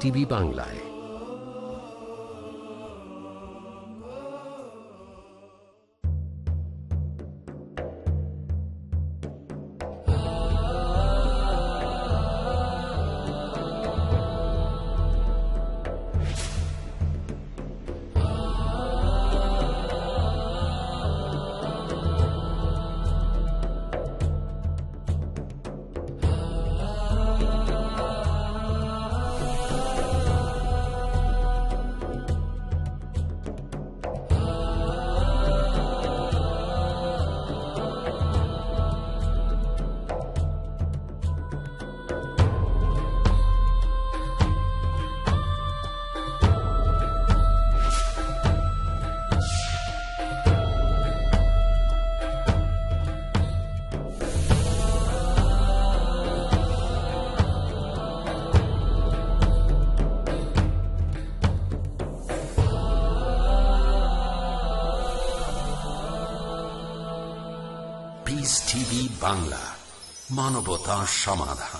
টিভি বাংলায়। বাংলা মানবতা সমাধান।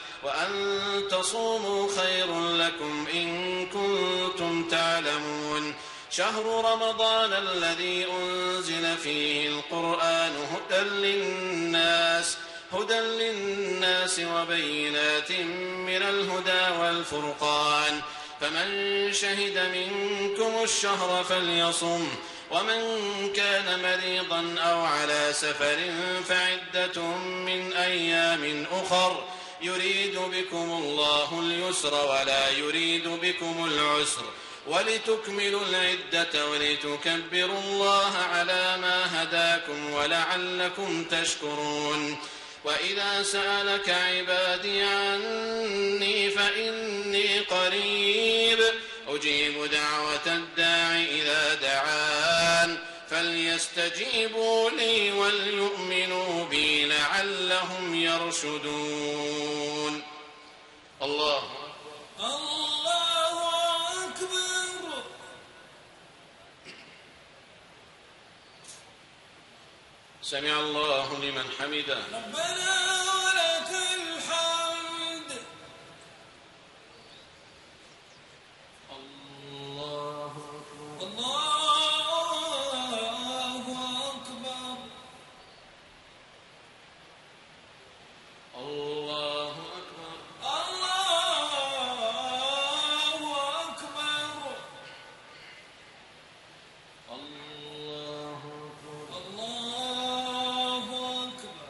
وأن تصوموا خير لكم إن كنتم تعلمون. شهر رمضان الذي أنزل فيه القرآن هدى للناس هدى للناس وبينات من الهدى والفرقان. فمن شهد منكم الشهر فليصم ومن كان مريضا أو على سفر فعدة من أيام أخر. يريد بكم الله اليسر ولا يريد بكم العسر ولتكملوا العدة ولتكبروا الله على ما هداكم ولعلكم تشكرون. وإذا سألك عبادي عني فإني قريب. أجيب دعوة الداع إذا دعان فليستجيبوا لي وليؤمنوا بي لعلهم يرشدون. الله الله أكبر. سمع الله لمن حمده. ربنا ولك الحمد الله أكبر الله أكبر الله أكبر الله أكبر الله أكبر الله أكبر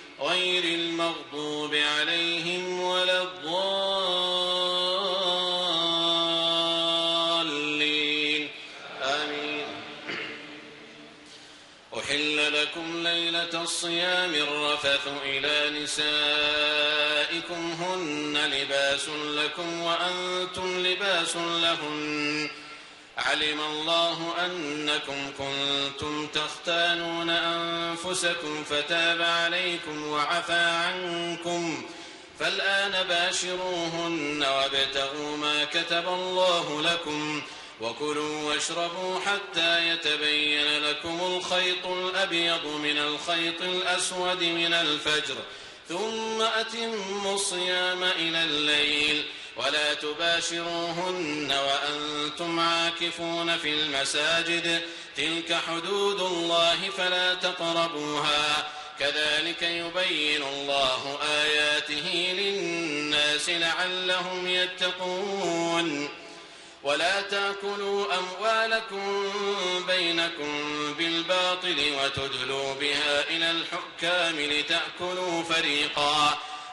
غير المغضوب عليهم ولا الضالين. آمين. أحل لكم ليلة الصيام الرفث إلى نسائكم. هن لباس لكم وأنتم لباس لهن. علم الله أنكم كنتم تختانون أنفسكم فتاب عليكم وعفى عنكم فالآن باشروهن وابتغوا ما كتب الله لكم وكلوا واشربوا حتى يتبين لكم الخيط الأبيض من الخيط الأسود من الفجر ثم أتموا الصيام إلى الليل ولا تباشروهن وأنتم عاكفون في المساجد. تلك حدود الله فلا تقربوها. كذلك يبين الله آياته للناس لعلهم يتقون. ولا تأكلوا أموالكم بينكم بالباطل وتدلوا بها إلى الحكام لتأكلوا فريقاً.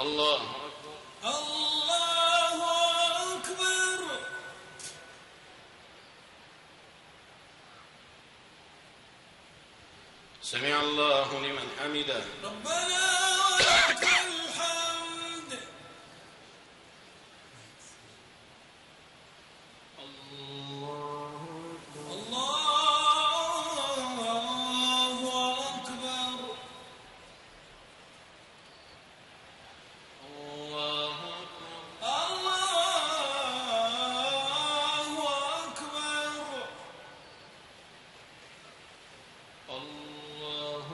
الله أكبر الله أكبر. سمع الله لمن حمده. ربنا ولك الحمد الله أكبر الله أكبر الله أكبر الله أكبر الله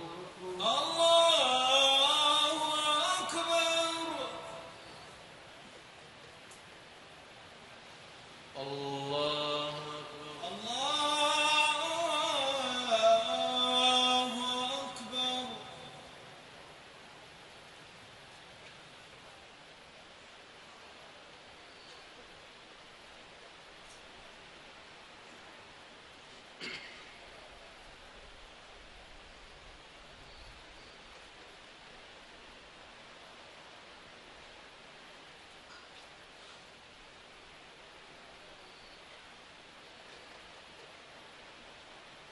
أكبر الله أكبر الله أكبر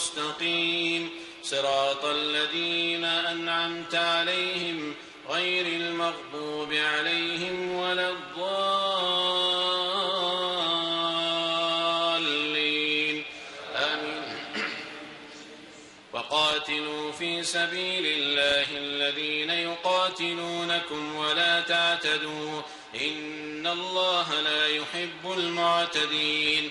المستقيم. صراط الذين أنعمت عليهم غير المغضوب عليهم ولا الضالين. آمين. وقاتلوا في سبيل الله الذين يقاتلونكم ولا تعتدوا. إن الله لا يحب المعتدين.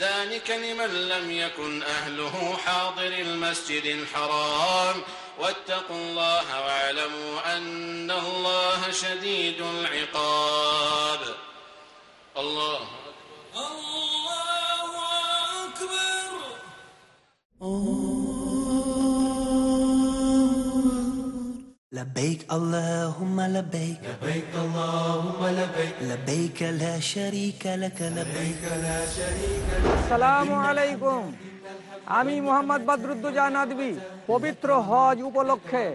ذلك لمن لم يكن أهله حاضر المسجد الحرام. واتقوا الله واعلموا أن الله شديد العقاب. الله الله أكبر. لبيك اللهم لبيك لبيك اللهم لبيك لبيك لا شريك لك لبيك আসসালামু আলাইকুম আমি মোহাম্মদ বদরুদ্দোজা নাদবি পবিত্র হজ উপলক্ষে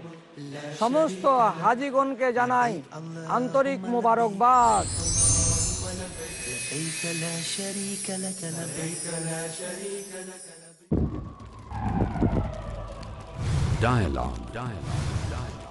সমস্ত হাজিগণকে জানাই আন্তরিক মোবারকবাদ لبيك لا شريك لك لبيك Dialogue. Dialogue.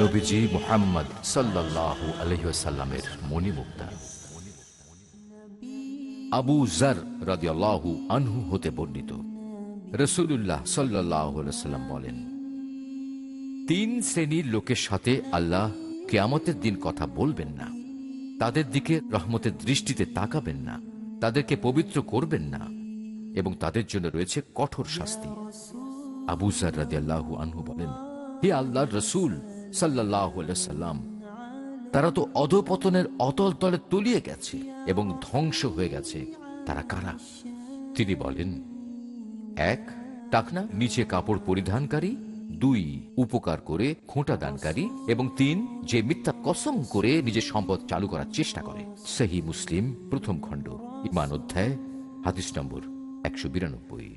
নবীজি মোহাম্মদ সাল্লাল্লাহু আলহিসাল্লামের মণিমুক্তা। আবু জার রাদিয়াল্লাহু আনহু হতে বর্ণিত। রসুল্লাহ সাল্লাহ সাল্লাম বলেন, তিন শ্রেণির লোকের সাথে আল্লাহ কেয়ামতের দিন কথা বলবেন না। তাদের দিকে রহমতের দৃষ্টিতে তাকাবেন না। তাদেরকে পবিত্র করবেন না। এবং তাদের জন্য রয়েছে কঠোর শাস্তি। আবু জার রাদিয়াল্লাহু আনহু বলেন, হে আল্লাহর রসুল সাল্লাহ সাল্লাম তারা তো অধপতনের অতল তলে তলিয়ে গেছে এবং ধ্বংস হয়ে গেছে। তারা কারা? তিনি বলেন, এক, টাকনা, নিচে কাপড় পরিধানকারী, দুই, উপকার করে খোঁটা দানকারী, এবং তিন, যে মিথ্যা কসম করে নিজের সম্পদ চালু করার চেষ্টা করে। সেহি মুসলিম, প্রথম খণ্ড, ইমান অধ্যায়, হাদিস নম্বর একশো বিরানব্বই।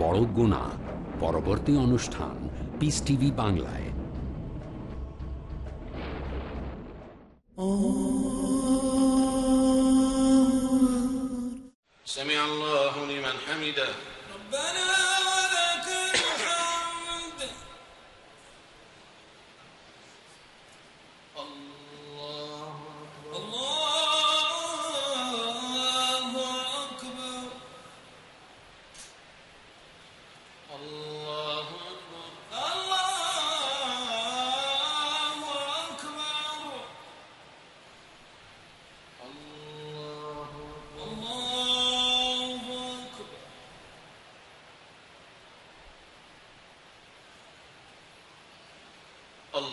বড় গুণা পরবর্তী অনুষ্ঠান পিস টিভি বাংলায় سمع الله لمن حمده ربنا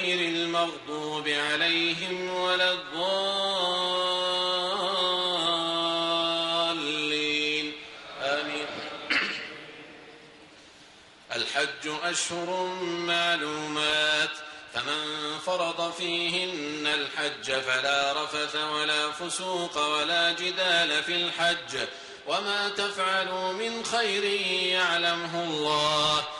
غير المغضوب عليهم ولا الضالين. آمين. الحج أشهر معلومات فمن فرض فيهن الحج فلا رفث ولا فسوق ولا جدال في الحج وما تفعلوا من خير يعلمه الله.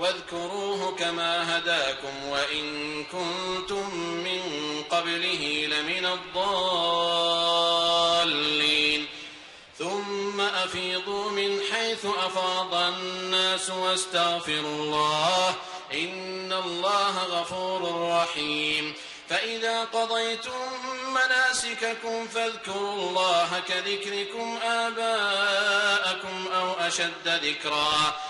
واذكروه كما هداكم وإن كنتم من قبله لمن الضالين. ثم أفيضوا من حيث أفاض الناس واستغفروا الله إن الله غفور رحيم. فإذا قضيتم مناسككم فاذكروا الله كذكركم آباءكم أو أشد ذكرًا.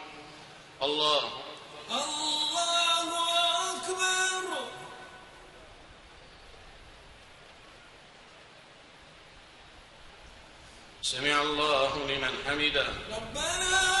الله. الله أكبر. سمع الله لمن حمده. ربنا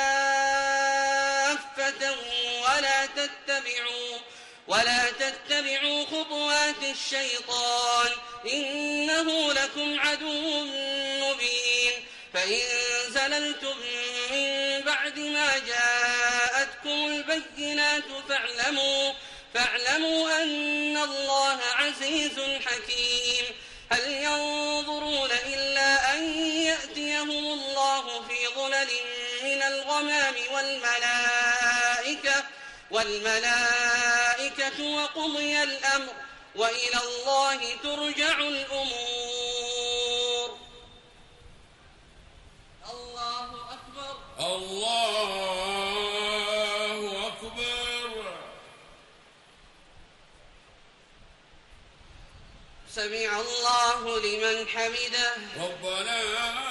ولا تتبعوا خطوات الشيطان إنه لكم عدو مبين فإن زللتم من بعد ما جاءتكم البينات فاعلموا فاعلموا أن الله عزيز حكيم. هل ينظرون إلا أن يأتيهم الله في ظلل من الغمام والملائكة والملائكة وقضي الأمر وإلى الله ترجع الأمور. الله أكبر. الله أكبر. سمع الله لمن حمده. ربنا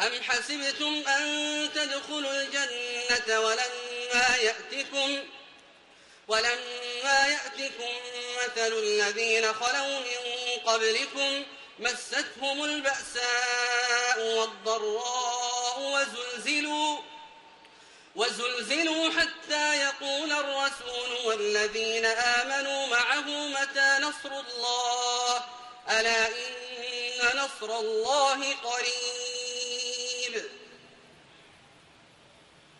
أم حسبتم أن تدخلوا الجنة ولما يأتكم ولما يأتكم مثل الذين خلوا من قبلكم مستهم البأساء والضراء وزلزلوا وزلزلوا حتى يقول الرسول والذين آمنوا معه متى نصر الله؟ ألا إن نصر الله قريب.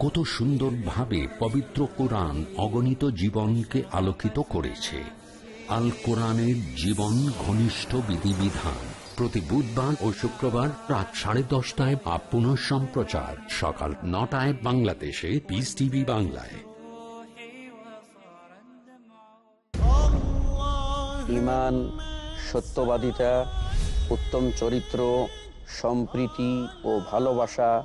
কত সুন্দরভাবে পবিত্র কোরআন অগণিত জীবনকে আলোকিত করেছে। আল কোরআনের জীবন ঘনিষ্ঠ বিধিবিধান। প্রতি বুধবার ও শুক্রবার রাত সাড়ে দশটায় বা পুনঃ সম্প্রচার। সকাল নটায় বাংলাদেশে পিস টিভি বাংলায়। ইমান, সত্যবাদিতা, উত্তম চরিত্র, সম্প্রীতি ও ভালোবাসা